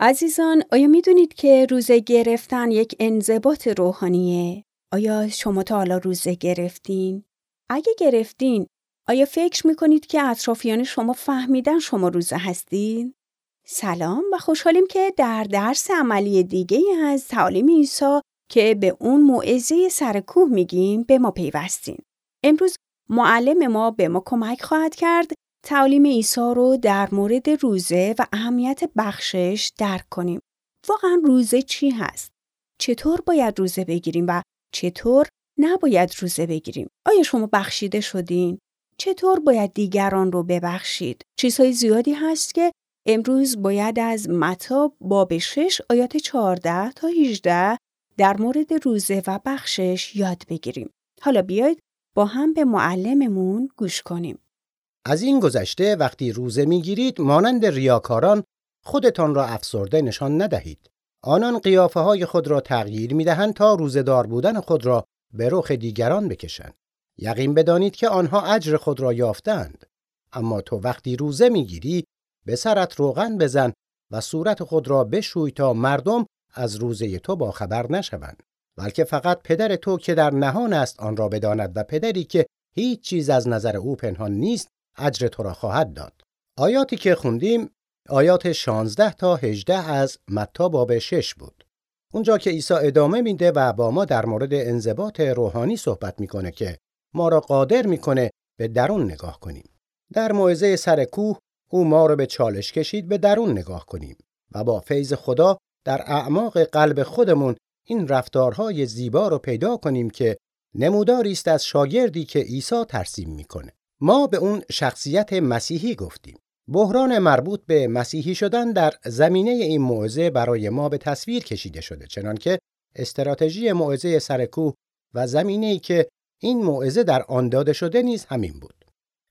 عزیزان آیا می‌دونید که روزه گرفتن یک انضباط روحانیه؟ آیا شما تا حالا روزه گرفتین؟ اگه گرفتین آیا فکر می‌کنید که اطرافیان شما فهمیدن شما روزه هستین؟ سلام و خوشحالیم که در درس عملی دیگه از تعالیم عیسی که به اون موعظه سر کوه میگیم به ما پیوستین. امروز معلم ما به ما کمک خواهد کرد تعالیم عیسی رو در مورد روزه و اهمیت بخشش درک کنیم. واقعا روزه چی هست؟ چطور باید روزه بگیریم و چطور نباید روزه بگیریم؟ آیا شما بخشیده شدین؟ چطور باید دیگران رو ببخشید؟ چیزهای زیادی هست که امروز باید از متا باب 6 آیات 14 تا 18 در مورد روزه و بخشش یاد بگیریم. حالا بیاید با هم به معلممون گوش کنیم. از این گذشته وقتی روزه می‌گیرید مانند ریاکاران خودتان را افسرده نشان ندهید. آنان قیافه های خود را تغییر می دهند تا روزدار بودن خود را به رخ دیگران بکشند. یقین بدانید که آنها اجر خود را یافتند. اما تو وقتی روزه می‌گیری به سرت روغن بزن و صورت خود را بشوی تا مردم از روزه تو با خبر نشوند. بلکه فقط پدر تو که در نهان است آن را بداند و پدری که هیچ چیز از نظر او پنهان نیست اجر تو را خواهد داد. آیاتی که خوندیم آیات 16 تا 18 از متا باب 6 بود. اونجا که عیسی ادامه میده و با ما در مورد انضباط روحانی صحبت می‌کنه که ما را قادر می‌کنه به درون نگاه کنیم. در موعظه سر کوه او ما را به چالش کشید به درون نگاه کنیم و با فیض خدا در اعماق قلب خودمون این رفتارهای زیبا رو پیدا کنیم که نموداری است از شاگردی که عیسی ترسیم می‌کنه. ما به اون شخصیت مسیحی گفتیم. بحران مربوط به مسیحی شدن در زمینه این موعظه برای ما به تصویر کشیده شده چنانکه استراتژی موعظه سرکوه و زمینه‌ای که این موعظه در آن داده شده نیز همین بود.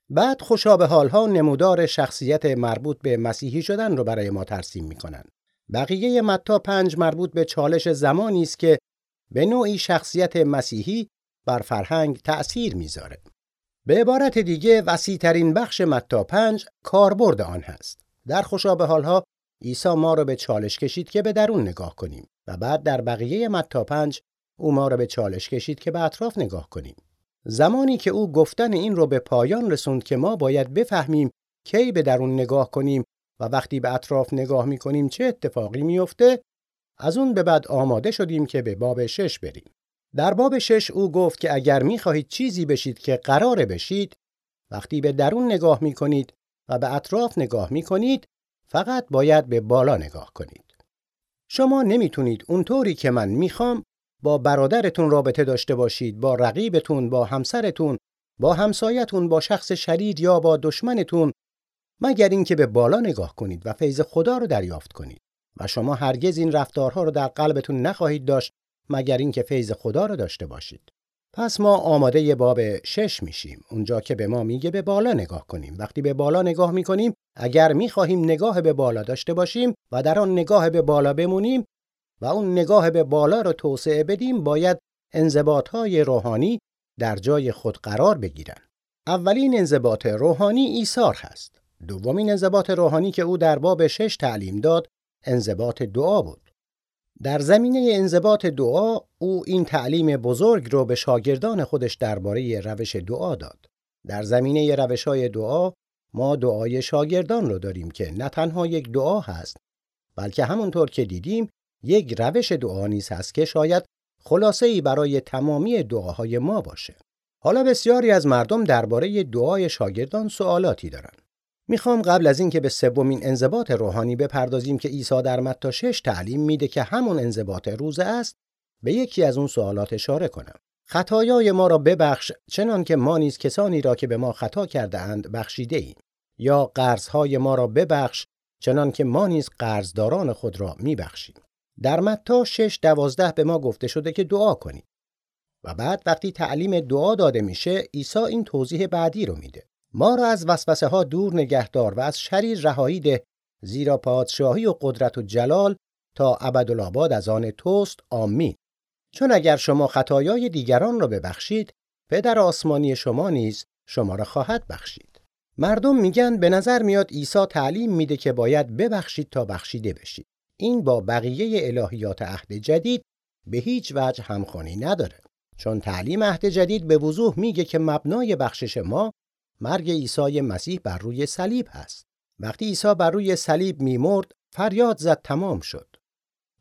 بعد خوشابه حالها نمودار شخصیت مربوط به مسیحی شدن رو برای ما ترسیم می‌کنند. بقیه متا پنج مربوط به چالش زمانی است که به نوعی شخصیت مسیحی بر فرهنگ تأثیر می‌ذاره. به عبارت دیگه وسیعترین بخش متا پنج کاربرد آن هست. در خوشابه حالها عیسی ما را به چالش کشید که به درون نگاه کنیم و بعد در بقیه متا پنج او ما را به چالش کشید که به اطراف نگاه کنیم. زمانی که او گفتن این رو به پایان رسوند که ما باید بفهمیم کی به درون نگاه کنیم و وقتی به اطراف نگاه می کنیم چه اتفاقی میافته از اون به بعد آماده شدیم که به باب شش بریم. در باب شش او گفت که اگر می خواهید چیزی بشید که قرار بشید وقتی به درون نگاه می کنید و به اطراف نگاه می کنید فقط باید به بالا نگاه کنید. شما نمی‌تونید اونطوری که من می‌خوام با برادرتون رابطه داشته باشید با رقیبتون با همسرتون با همسایتون با شخص شریر یا با دشمنتون مگر اینکه به بالا نگاه کنید و فیض خدا رو دریافت کنید و شما هرگز این رفتارها رو در قلبتون نخواهید داشت مگر اینکه فیض خدا رو داشته باشید. پس ما آماده باب شش میشیم. اونجا که به ما میگه به بالا نگاه کنیم. وقتی به بالا نگاه می‌کنیم اگر می‌خواهیم نگاه به بالا داشته باشیم و در آن نگاه به بالا بمونیم و اون نگاه به بالا رو توسعه بدیم باید انضباطهای روحانی در جای خود قرار بگیرن. اولین انضباط روحانی ایثار هست. دومین انضباط روحانی که او در باب شش تعلیم داد انضباط دعا بود. در زمینه انضباط دعا او این تعلیم بزرگ رو به شاگردان خودش درباره روش دعا داد در زمینه روش های دعا ما دعای شاگردان رو داریم که نه تنها یک دعا هست بلکه همونطور که دیدیم یک روش دعا نیز هست که شاید خلاصه ای برای تمامی دعاهای ما باشه. حالا بسیاری از مردم درباره دعای شاگردان سوالاتی دارن. می‌خوام قبل از اینکه به سومین انضباط روحانی بپردازیم که عیسی در متی 6 تعلیم میده که همون انضباط روزه است، به یکی از اون سوالات اشاره کنم. خطایای ما را ببخش چنان که ما نیز کسانی را که به ما خطا کرده اند بخشیده ایم. یا قرضهای ما را ببخش چنان که ما نیز قرضداران خود را میبخشیم. در متا 6 دوازده به ما گفته شده که دعا کنیم. و بعد وقتی تعلیم دعا داده میشه عیسی این توضیح بعدی رو میده. ما را از وسوسه ها دور نگهدار و از شریر رهایی ده زیرا پادشاهی و قدرت و جلال تا ابدالآباد از آن توست آمین. چون اگر شما خطایای دیگران را ببخشید پدر آسمانی شما نیز شما را خواهد بخشید. مردم میگن به نظر میاد عیسی تعلیم میده که باید ببخشید تا بخشیده بشید. این با بقیه الهیات عهد جدید به هیچ وجه همخوانی نداره چون تعلیم عهد جدید به وضوح میگه که مبنای بخشش ما مرگ عیسی مسیح بر روی صلیب هست. وقتی عیسی بر روی صلیب میمرد فریاد زد تمام شد.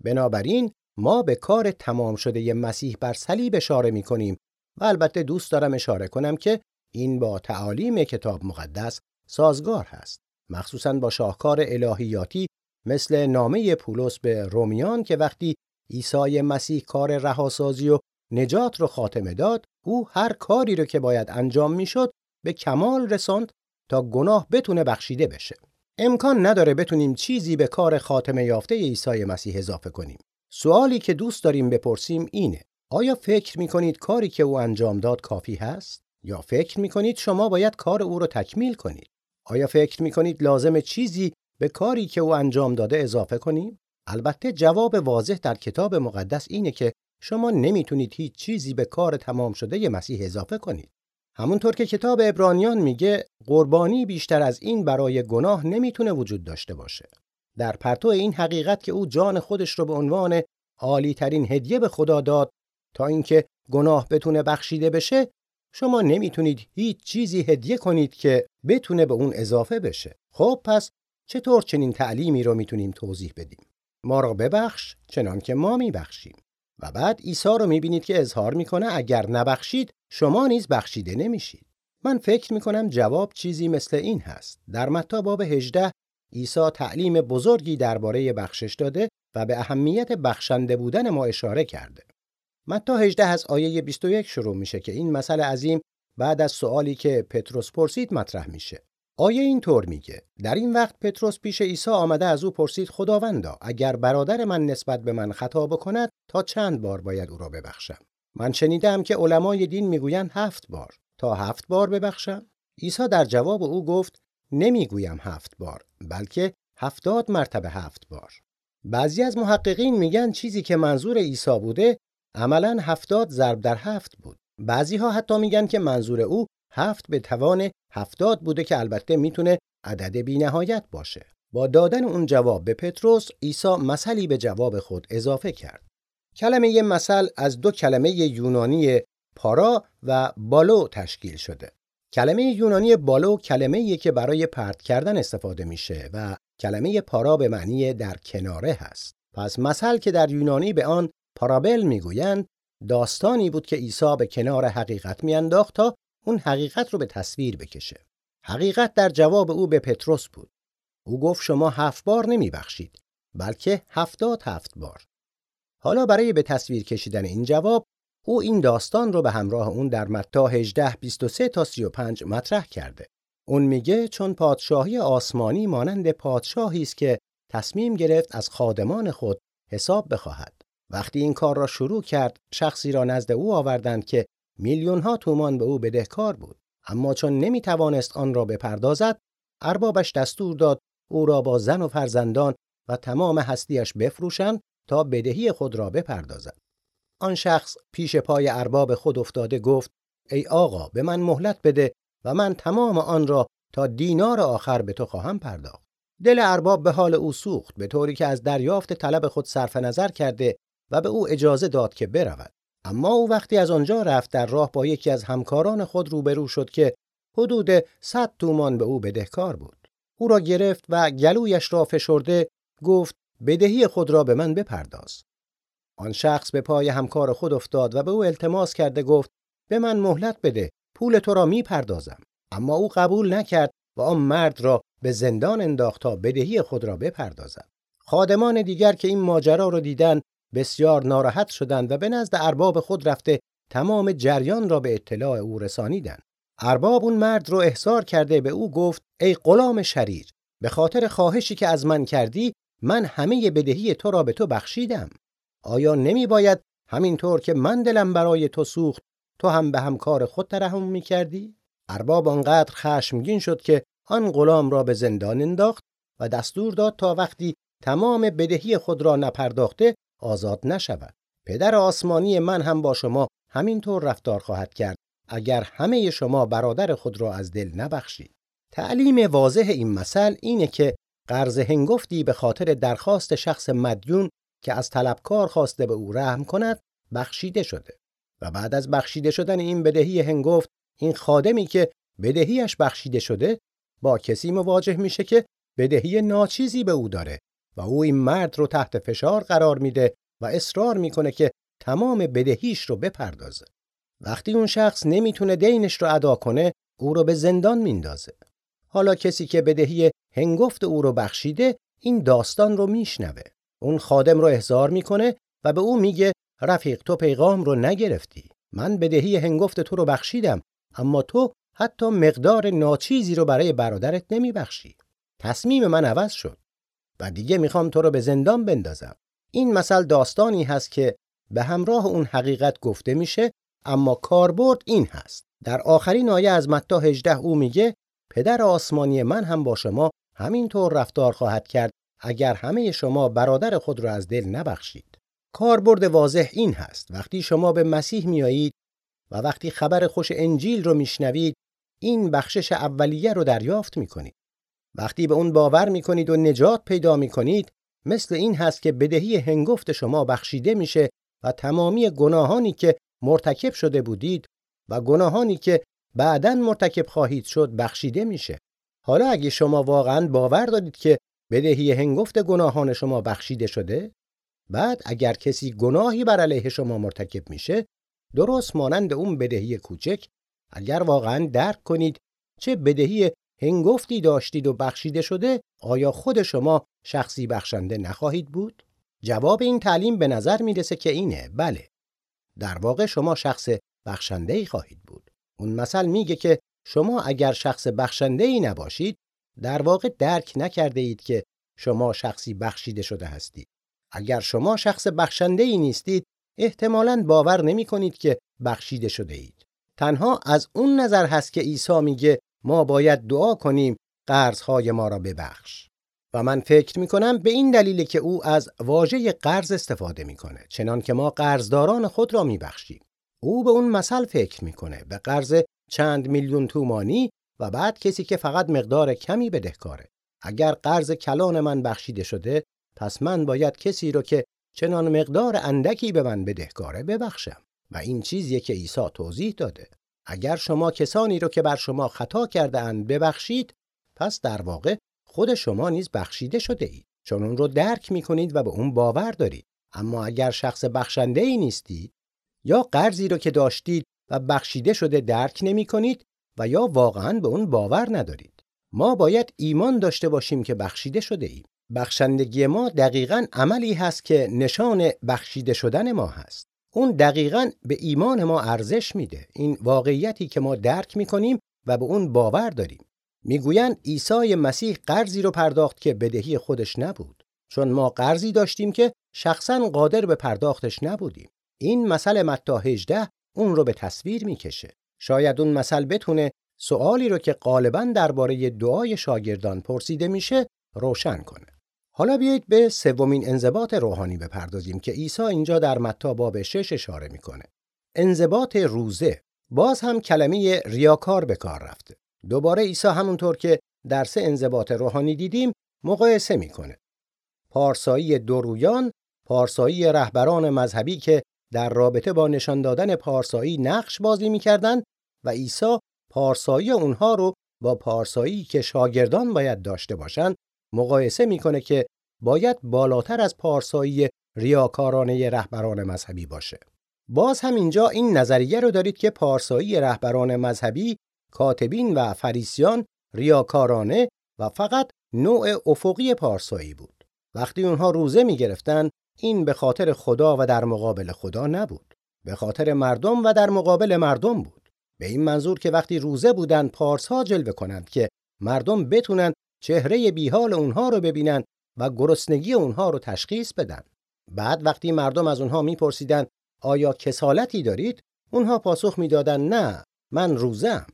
بنابراین ما به کار تمام شده مسیح بر صلیب اشاره می کنیم و البته دوست دارم اشاره کنم که این با تعالیم کتاب مقدس سازگار هست. مخصوصا با شاهکار الهیاتی مثل نامه پولس به رومیان که وقتی عیسی مسیح کار رهاسازی و نجات رو خاتمه داد او هر کاری رو که باید انجام می‌شد به کمال رساند تا گناه بتونه بخشیده بشه. امکان نداره بتونیم چیزی به کار خاتمه یافته عیسی مسیح اضافه کنیم. سوالی که دوست داریم بپرسیم اینه آیا فکر می کنید کاری که او انجام داد کافی هست؟ یا فکر می کنید شما باید کار او رو تکمیل کنید؟ آیا فکر می کنید لازم چیزی به کاری که او انجام داده اضافه کنیم؟ البته جواب واضح در کتاب مقدس اینه که شما نمی‌تونید هیچ چیزی به کار تمام شده مسیح اضافه کنید. همونطور که کتاب ابرانیان میگه قربانی بیشتر از این برای گناه نمی‌تونه وجود داشته باشه. در پرتو این حقیقت که او جان خودش رو به عنوان عالی ترین هدیه به خدا داد تا اینکه گناه بتونه بخشیده بشه شما نمی‌تونید هیچ چیزی هدیه کنید که بتونه به اون اضافه بشه. خب پس چطور چنین تعلیمی رو می‌تونیم توضیح بدیم؟ ما را ببخش چنان که ما میبخشیم. و بعد عیسی رو می‌بینید که اظهار می‌کنه اگر نبخشید شما نیز بخشیده نمیشید. من فکر می‌کنم جواب چیزی مثل این هست. در متی باب 18 عیسی تعلیم بزرگی درباره بخشش داده و به اهمیت بخشنده بودن ما اشاره کرده. متی 18 از آیه 21 شروع میشه که این مسئله عظیم بعد از سوالی که پتروس پرسید مطرح میشه. آیه اینطور میگه در این وقت پتروس پیش عیسی آمده از او پرسید خداوندا اگر برادر من نسبت به من خطا بکند تا چند بار باید او را ببخشم من شنیدم که علمای دین می‌گویند هفت بار تا هفت بار ببخشم عیسی در جواب او گفت نمی‌گویم هفت بار بلکه هفتاد مرتبه هفت بار بعضی از محققین میگن چیزی که منظور عیسی بوده عملا هفتاد ضرب در هفت بود بعضی ها حتی میگن که منظور او هفت به توان هفتاد بوده که البته می‌تونه عدد بینهایت باشه. با دادن اون جواب به پتروس عیسی مثلی به جواب خود اضافه کرد. کلمه یه مثل از دو کلمه یونانی پارا و بالو تشکیل شده. کلمه یونانی بالو کلمه که برای پرت کردن استفاده میشه و کلمه پارا به معنی در کناره هست. پس مثل که در یونانی به آن پارابل می‌گویند داستانی بود که عیسی به کنار حقیقت میانداخت تا اون حقیقت رو به تصویر بکشه. حقیقت در جواب او به پتروس بود. او گفت شما هفت بار نمی بخشید بلکه هفتاد هفت بار. حالا برای به تصویر کشیدن این جواب او این داستان رو به همراه اون در متا 18 23 تا 35 مطرح کرده. اون میگه چون پادشاهی آسمانی مانند پادشاهی است که تصمیم گرفت از خادمان خود حساب بخواهد. وقتی این کار را شروع کرد شخصی را نزد او آوردند که میلیون ها تومان به او بدهکار بود اما چون نمی توانست آن را بپردازد اربابش دستور داد او را با زن و فرزندان و تمام هستیش بفروشند تا بدهی خود را بپردازد. آن شخص پیش پای ارباب خود افتاده گفت ای آقا به من مهلت بده و من تمام آن را تا دینار آخر به تو خواهم پرداخت. دل ارباب به حال او سوخت به طوری که از دریافت طلب خود صرف نظر کرده و به او اجازه داد که برود. اما او وقتی از آنجا رفت در راه با یکی از همکاران خود روبرو شد که حدود 100 تومان به او بدهکار بود. او را گرفت و گلویش را فشرده گفت بدهی خود را به من بپرداز. آن شخص به پای همکار خود افتاد و به او التماس کرده گفت به من مهلت بده پول تو را می‌پردازم اما او قبول نکرد و آن مرد را به زندان انداخت تا بدهی خود را بپردازد خادمان دیگر که این ماجرا را دیدند بسیار ناراحت شدند و به نزد ارباب خود رفته تمام جریان را به اطلاع او رسانیدند. ارباب اون مرد رو احضار کرده به او گفت ای غلام شریر به خاطر خواهشی که از من کردی من همه بدهی تو را به تو بخشیدم. آیا نمی باید همینطور که من دلم برای تو سوخت تو هم به همکار خود ترحم می کردی؟ ارباب آنقدر خشمگین شد که آن غلام را به زندان انداخت و دستور داد تا وقتی تمام بدهی خود را نپرداخته آزاد نشود پدر آسمانی من هم با شما همینطور رفتار خواهد کرد اگر همه شما برادر خود را از دل نبخشید تعلیم واضح این مثل اینه که قرض هنگفتی به خاطر درخواست شخص مدیون که از طلبکار خواسته به او رحم کند بخشیده شده. و بعد از بخشیده شدن این بدهی هنگفت این خادمی که بدهیش بخشیده شده با کسی مواجه میشه که بدهی ناچیزی به او داره و او این مرد رو تحت فشار قرار میده و اصرار می‌کنه که تمام بدهیش رو بپردازه. وقتی اون شخص نمی‌تونه دینش رو ادا کنه او رو به زندان میندازه. حالا کسی که بدهی هنگفت او رو بخشیده این داستان رو میشنوه. اون خادم رو احضار می‌کنه و به او میگه رفیق تو پیغام رو نگرفتی. من بدهی هنگفت تو رو بخشیدم اما تو حتی مقدار ناچیزی رو برای برادرت نمیبخشی. تصمیم من عوض شد. و دیگه می‌خوام تو رو به زندان بندازم. این مثل داستانی هست که به همراه اون حقیقت گفته میشه اما کاربرد این هست. در آخرین آیه از متی 18 او میگه پدر آسمانی من هم با شما همینطور رفتار خواهد کرد اگر همه شما برادر خود را از دل نبخشید. کاربرد واضح این هست وقتی شما به مسیح میایید و وقتی خبر خوش انجیل رو میشنوید این بخشش اولیه رو دریافت می‌کنید. وقتی به اون باور می‌کنید و نجات پیدا می‌کنید مثل این هست که بدهی هنگفت شما بخشیده میشه و تمامی گناهانی که مرتکب شده بودید و گناهانی که بعدا مرتکب خواهید شد بخشیده میشه. حالا اگه شما واقعا باور دارید که بدهی هنگفت گناهان شما بخشیده شده بعد اگر کسی گناهی بر علیه شما مرتکب میشه درست مانند اون بدهی کوچک اگر واقعا درک کنید چه بدهی هنگفتی داشتید و بخشیده شده آیا خود شما شخصی بخشنده نخواهید بود؟ جواب این تعلیم به نظر می‌رسه که اینه. بله. در واقع شما شخص بخشنده ای خواهید بود. اون مثل میگه که شما اگر شخص بخشنده ای نباشید در واقع درک نکرده اید که شما شخصی بخشیده شده هستید. اگر شما شخص بخشنده ای نیستید احتمالاً باور نمی کنید که بخشیده شده اید تنها از اون نظر هست که عیسی میگه ما باید دعا کنیم قرضهای ما را ببخش. و من فکر می کنم به این دلیل که او از واژه قرض استفاده می‌کنه چنان که ما قرضداران خود را میبخشیم. او به اون مثل فکر می‌کنه به قرض چند میلیون تومانی و بعد کسی که فقط مقدار کمی بدهکاره. اگر قرض کلان من بخشیده شده پس من باید کسی رو که چنان مقدار اندکی به من بدهکاره ببخشم. و این چیزیه که عیسی توضیح داده. اگر شما کسانی رو که بر شما خطا کرده اند ببخشید پس در واقع خود شما نیز بخشیده شده اید چون اون رو درک می کنید و به اون باور دارید. اما اگر شخص بخشنده ای نیستید یا قرضی رو که داشتید و بخشیده شده درک نمی کنید و یا واقعا به اون باور ندارید. ما باید ایمان داشته باشیم که بخشیده شده ایم بخشندگی ما دقیقا عملی هست که نشان بخشیده شدن ما هست. اون دقیقا به ایمان ما ارزش میده. این واقعیتی که ما درک می‌کنیم و به اون باور داریم. می‌گویند عیسی مسیح قرضی رو پرداخت که بدهی خودش نبود. چون ما قرضی داشتیم که شخصا قادر به پرداختش نبودیم. این مسئله متی 18 اون رو به تصویر می‌کشه. شاید اون مثل بتونه سوالی رو که غالبا درباره دعای شاگردان پرسیده میشه روشن کنه. حالا بیایید به سومین انضباط روحانی بپردازیم که عیسی اینجا در متی باب 6 اشاره می‌کنه. انضباط روزه باز هم کلمه ریاکار به کار رفته. دوباره عیسی همونطور که در سه انضباط روحانی دیدیم مقایسه می‌کنه. پارسایی درویان پارسایی رهبران مذهبی که در رابطه با نشان دادن پارسایی نقش بازی می‌کردند و عیسی پارسایی اونها رو با پارسایی که شاگردان باید داشته باشند مقایسه می‌کنه که باید بالاتر از پارسایی ریاکارانه رهبران مذهبی باشه. باز هم اینجا این نظریه رو دارید که پارسایی رهبران مذهبی، کاتبین و فریسیان ریاکارانه و فقط نوع افقی پارسایی بود. وقتی اونها روزه می گرفتن، این به خاطر خدا و در مقابل خدا نبود. به خاطر مردم و در مقابل مردم بود. به این منظور که وقتی روزه بودن پارسا جلوه کنند که مردم بتونن چهره بیحال اونها رو ببینن و گرسنگی اونها رو تشخیص بدن. بعد وقتی مردم از اونها میپرسیدن آیا کسالتی دارید؟ اونها پاسخ می‌دادن نه من روزم.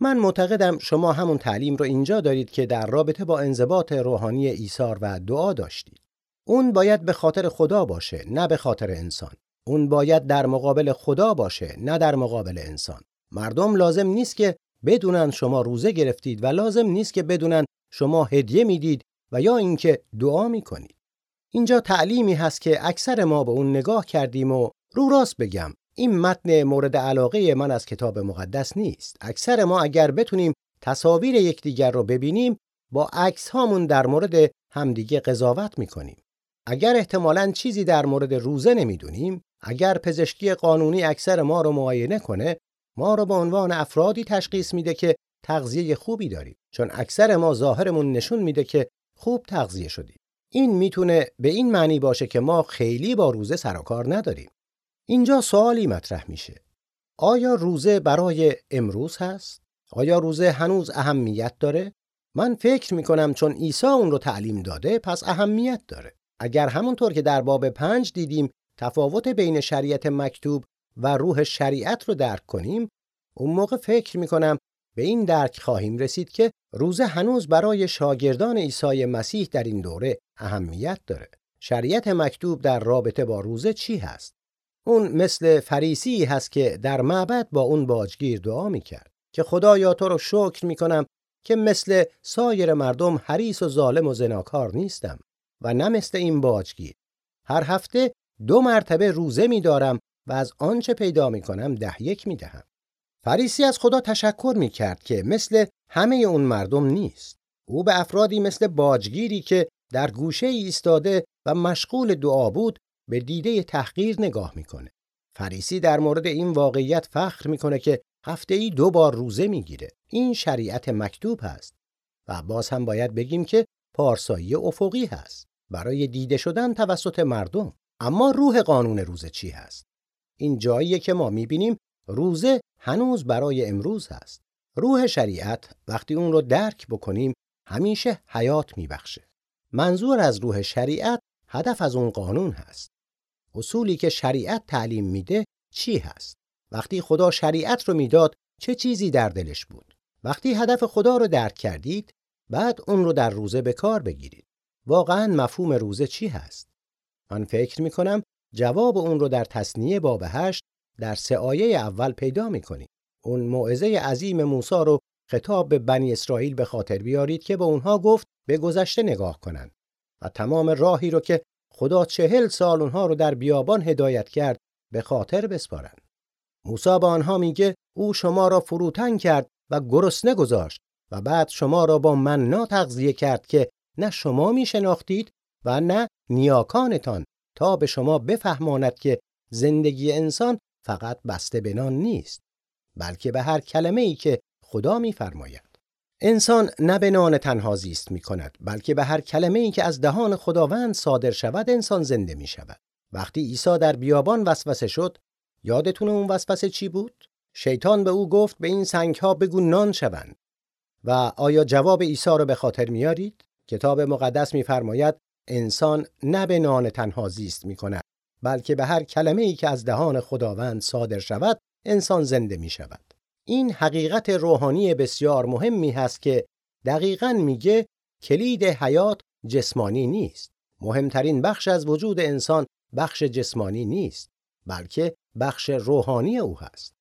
من معتقدم شما همون تعلیم رو اینجا دارید که در رابطه با انضباط روحانی ایثار و دعا داشتید. اون باید به خاطر خدا باشه نه به خاطر انسان. اون باید در مقابل خدا باشه نه در مقابل انسان. مردم لازم نیست که بدونن شما روزه گرفتید و لازم نیست که بدونن شما هدیه می‌دید و یا اینکه دعا می‌کنید اینجا تعلیمی هست که اکثر ما به اون نگاه کردیم و رو راست بگم این متن مورد علاقه من از کتاب مقدس نیست اکثر ما اگر بتونیم تصاویر یکدیگر رو ببینیم با عکس هامون در مورد همدیگه قضاوت می‌کنیم اگر احتمالاً چیزی در مورد روزه نمی‌دونیم اگر پزشکی قانونی اکثر ما رو معاینه کنه ما رو به عنوان افرادی تشخیص میده که تغذیه خوبی داریم. چون اکثر ما ظاهرمون نشون میده که خوب تغذیه شدیم. این می‌تونه به این معنی باشه که ما خیلی با روزه سر و کار نداریم. اینجا سوالی مطرح میشه. آیا روزه برای امروز هست؟ آیا روزه هنوز اهمیت داره؟ من فکر می‌کنم چون عیسی اون رو تعلیم داده پس اهمیت داره. اگر همونطور که در باب پنج دیدیم تفاوت بین شریعت مکتوب و روح شریعت رو درک کنیم اون موقع فکر می‌کنم به این درک خواهیم رسید که روزه هنوز برای شاگردان عیسی مسیح در این دوره اهمیت داره. شریعت مکتوب در رابطه با روزه چی هست؟ اون مثل فریسی هست که در معبد با اون باجگیر دعا می‌کرد که خدایا تو رو شکر می‌کنم که مثل سایر مردم حریص و ظالم و زناکار نیستم و نه مثل این باجگیر. هر هفته دو مرتبه روزه میدارم و از آنچه پیدا می‌کنم ده یک می‌دهم. فریسی از خدا تشکر می کرد که مثل همه اون مردم نیست. او به افرادی مثل باجگیری که در گوشه ایستاده و مشغول دعا بود به دیده تحقیر نگاه می‌کنه. فریسی در مورد این واقعیت فخر می‌کنه که هفته ای دو بار روزه می‌گیره. این شریعت مکتوب هست. و باز هم باید بگیم که پارسایی افقی هست برای دیده شدن توسط مردم. اما روح قانون روزه چی هست؟ این جاییه که ما می‌بینیم روزه هنوز برای امروز هست. روح شریعت وقتی اون رو درک بکنیم همیشه حیات میبخشه. منظور از روح شریعت هدف از اون قانون هست. اصولی که شریعت تعلیم میده چی هست؟ وقتی خدا شریعت رو می‌داد چه چیزی در دلش بود؟ وقتی هدف خدا رو درک کردید بعد اون رو در روزه به کار بگیرید. واقعا مفهوم روزه چی هست؟ من فکر می‌کنم جواب اون رو در تصنیه باب هشت در سه آیه اول پیدا می‌کنیم. اون موعظه عظیم موسی رو خطاب به بنی اسرائیل به خاطر بیارید که به اونها گفت به گذشته نگاه کنند و تمام راهی رو که خدا چهل سال اونها رو در بیابان هدایت کرد به خاطر بسپارند. موسی به آنها میگه او شما را فروتن کرد و گرسنه گذاشت و بعد شما را با مننا تغذیه کرد که نه شما میشناختید و نه نیاکانتان تا به شما بفهماند که زندگی انسان فقط بسته به نان نیست بلکه به هر کلمه ای که خدا میفرماید. انسان نه به نان تنها زیست می کند بلکه به هر کلمه ای که از دهان خداوند صادر شود انسان زنده می شود وقتی عیسی در بیابان وسوسه شد یادتون اون وسوسه چی بود؟ شیطان به او گفت به این سنگ ها بگو نان شوند. و آیا جواب عیسی را به خاطر میارید کتاب مقدس میفرماید انسان نه به نان تنها زیست می کند بلکه به هر کلمه ای که از دهان خداوند صادر شود انسان زنده می شود. این حقیقت روحانی بسیار مهمی هست که دقیقا میگه کلید حیات جسمانی نیست. مهمترین بخش از وجود انسان بخش جسمانی نیست بلکه بخش روحانی او هست.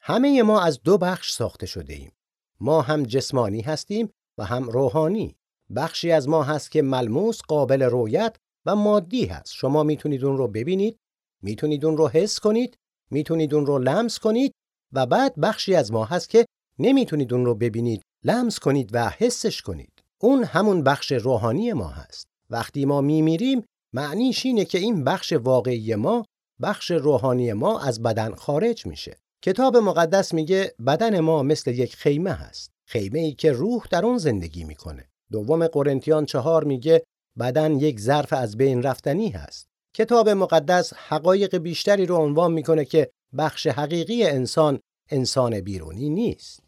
همه ما از دو بخش ساخته شده ایم. ما هم جسمانی هستیم و هم روحانی. بخشی از ما هست که ملموس قابل رویت و مادی هست. شما می‌تونید اون رو ببینید می‌تونید اون رو حس کنید می‌تونید اون رو لمس کنید و بعد بخشی از ما هست که نمی‌تونید اون رو ببینید لمس کنید و حسش کنید. اون همون بخش روحانی ما هست. وقتی ما میمیریم معنیش اینه که این بخش واقعی ما بخش روحانی ما از بدن خارج میشه. کتاب مقدس میگه بدن ما مثل یک خیمه هست. خیمه ای که روح در اون زندگی می‌کنه. دوم قرنتیان چهار میگه بدن یک ظرف از بین رفتنی هست. کتاب مقدس حقایق بیشتری رو عنوان می‌کنه که بخش حقیقی انسان انسان بیرونی نیست.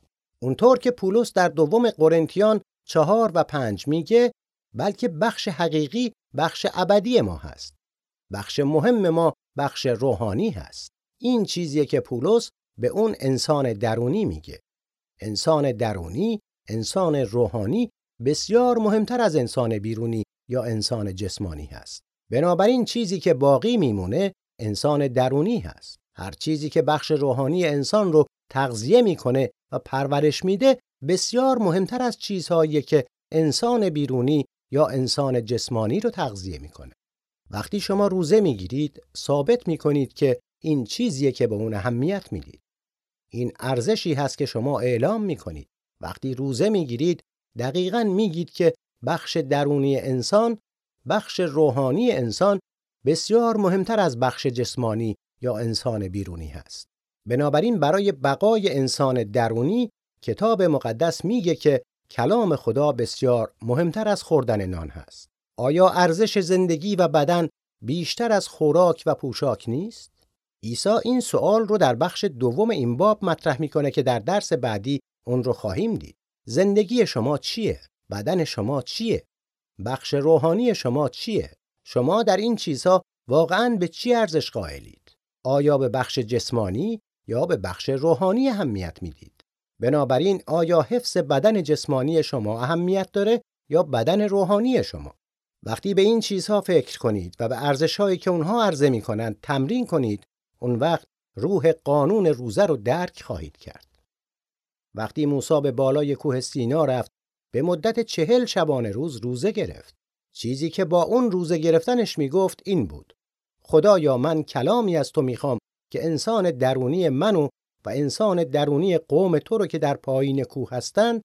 اونطور که پولس در دوم قرنتیان چهار و پنج میگه بلکه بخش حقیقی بخش ابدی ما هست. بخش مهم ما بخش روحانی هست. این چیزیه که پولس به اون انسان درونی میگه. انسان درونی، انسان روحانی بسیار مهمتر از انسان بیرونی یا انسان جسمانی هست. بنابراین چیزی که باقی میمونه انسان درونی هست. هر چیزی که بخش روحانی انسان رو تغذیه می‌کنه و پرورش میده بسیار مهمتر از چیزهایی که انسان بیرونی یا انسان جسمانی رو تغذیه می‌کنه. وقتی شما روزه می‌گیرید ثابت می‌کنید که این چیزیه که به اون اهمیت می‌دید. این ارزشی هست که شما اعلام می‌کنید. وقتی روزه می‌گیرید دقیقا میگید که بخش درونی انسان بخش روحانی انسان بسیار مهمتر از بخش جسمانی یا انسان بیرونی هست. بنابراین برای بقای انسان درونی کتاب مقدس میگه که کلام خدا بسیار مهمتر از خوردن نان هست. آیا ارزش زندگی و بدن بیشتر از خوراک و پوشاک نیست؟ عیسی این سوال رو در بخش دوم این باب مطرح می‌کنه که در درس بعدی اون رو خواهیم دید. زندگی شما چیه؟ بدن شما چیه؟ بخش روحانی شما چیه؟ شما در این چیزها واقعا به چی ارزش قائلید؟ آیا به بخش جسمانی یا به بخش روحانی اهمیت می‌دید؟ بنابراین آیا حفظ بدن جسمانی شما اهمیت داره یا بدن روحانی شما؟ وقتی به این چیزها فکر کنید و به ارزشهایی که اونها عرضه می کنند تمرین کنید اون وقت روح قانون روزه رو درک خواهید کرد. وقتی موسی به بالای کوه سینا رفت به مدت چهل شبانه روز روزه گرفت. چیزی که با اون روزه گرفتنش می‌گفت این بود. خدایا من کلامی از تو می‌خوام که انسان درونی منو و انسان درونی قوم تو رو که در پایین کوه هستند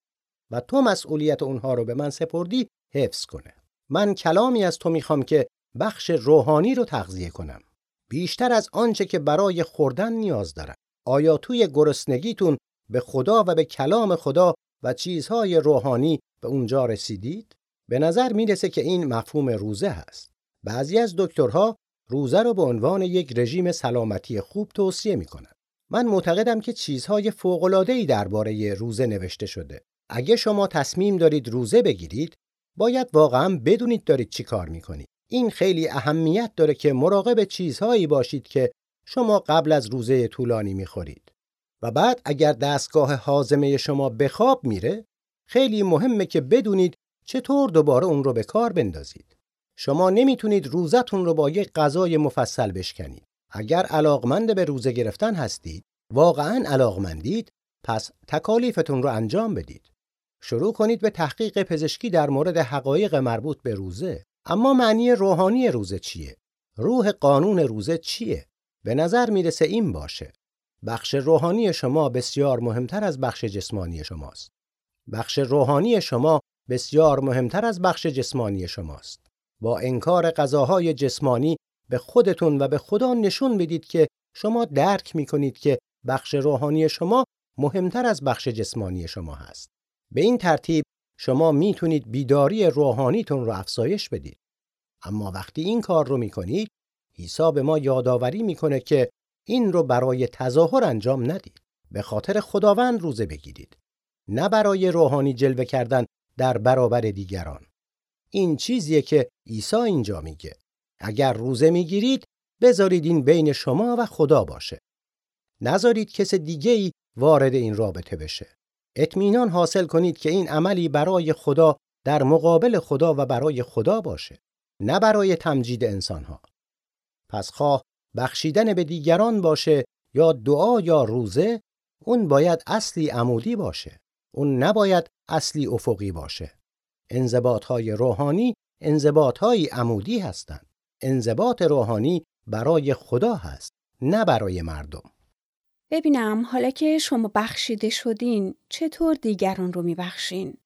و تو مسئولیت اونها رو به من سپردی حفظ کنه. من کلامی از تو می‌خوام که بخش روحانی رو تغذیه کنم. بیشتر از آنچه که برای خوردن نیاز دارم. آیا توی گرسنگیتون به خدا و به کلام خدا و چیزهای روحانی به اونجا رسیدید؟ به نظر می‌رسه که این مفهوم روزه هست. بعضی از دکترها روزه رو به عنوان یک رژیم سلامتی خوب توصیه می‌کنن. من معتقدم که چیزهای فوق‌العاده‌ای درباره روزه نوشته شده. اگه شما تصمیم دارید روزه بگیرید، باید واقعا بدونید دارید چی کار می‌کنید. این خیلی اهمیت داره که مراقب چیزهایی باشید که شما قبل از روزه طولانی می‌خورید. و بعد اگر دستگاه حازمه شما به خواب میره، خیلی مهمه که بدونید چطور دوباره اون رو به کار بندازید. شما نمی‌تونید روزتون رو با یک غذای مفصل بشکنید. اگر علاقمند به روزه گرفتن هستید، واقعا علاقمندید، پس تکالیفتون رو انجام بدید. شروع کنید به تحقیق پزشکی در مورد حقایق مربوط به روزه. اما معنی روحانی روزه چیه؟ روح قانون روزه چیه؟ به نظر می‌رسه این باشه. بخش روحانی شما بسیار مهمتر از بخش جسمانی شماست. بخش روحانی شما بسیار مهمتر از بخش جسمانی شماست. با انکار غذاهای جسمانی به خودتون و به خدا نشون بدید که شما درک می کنید که بخش روحانی شما مهمتر از بخش جسمانی شما هست. به این ترتیب شما می‌تونید بیداری روحانیتون رو افزایش بدید. اما وقتی این کار رو می‌کنید، عیسی به ما یادآوری می‌کنه که این رو برای تظاهر انجام ندید. به خاطر خداوند روزه بگیرید. نه برای روحانی جلوه کردن در برابر دیگران. این چیزیه که عیسی اینجا میگه. اگر روزه می‌گیرید بذارید این بین شما و خدا باشه. نذارید کس دیگه ای وارد این رابطه بشه. اطمینان حاصل کنید که این عملی برای خدا در مقابل خدا و برای خدا باشه. نه برای تمجید انسانها. پس خواه بخشیدن به دیگران باشه یا دعا یا روزه اون باید اصلی عمودی باشه. اون نباید اصلی افقی باشه. انضباط های روحانی انضباط های عمودی هستند. انضباط روحانی برای خدا هست نه برای مردم. ببینم حالا که شما بخشیده شدین چطور دیگران رو میبخشین؟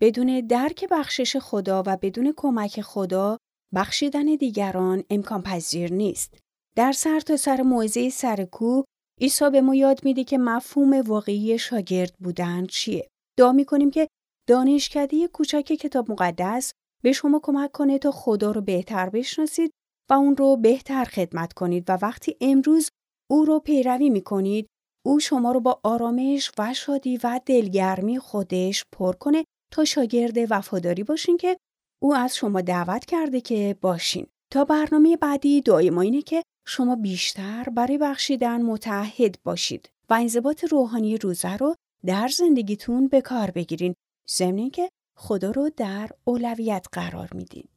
بدون درک بخشش خدا و بدون کمک خدا بخشیدن دیگران امکان پذیر نیست. در سر تا سر موعظه سر کوه عیسی به ما یاد میده که مفهوم واقعی شاگرد بودن چیه. دعا می‌کنیم که دانشکده کوچک کتاب مقدس به شما کمک کنه تا خدا رو بهتر بشناسید و اون رو بهتر خدمت کنید و وقتی امروز او رو پیروی می‌کنید او شما رو با آرامش و شادی و دلگرمی خودش پر کنه تا شاگرد وفاداری باشین که او از شما دعوت کرده که باشین. تا برنامه بعدی دعای ما اینه که شما بیشتر برای بخشیدن متحد باشید و انضباط روحانی روزه رو در زندگیتون به کار بگیرین. ضمن که خدا رو در اولویت قرار میدین.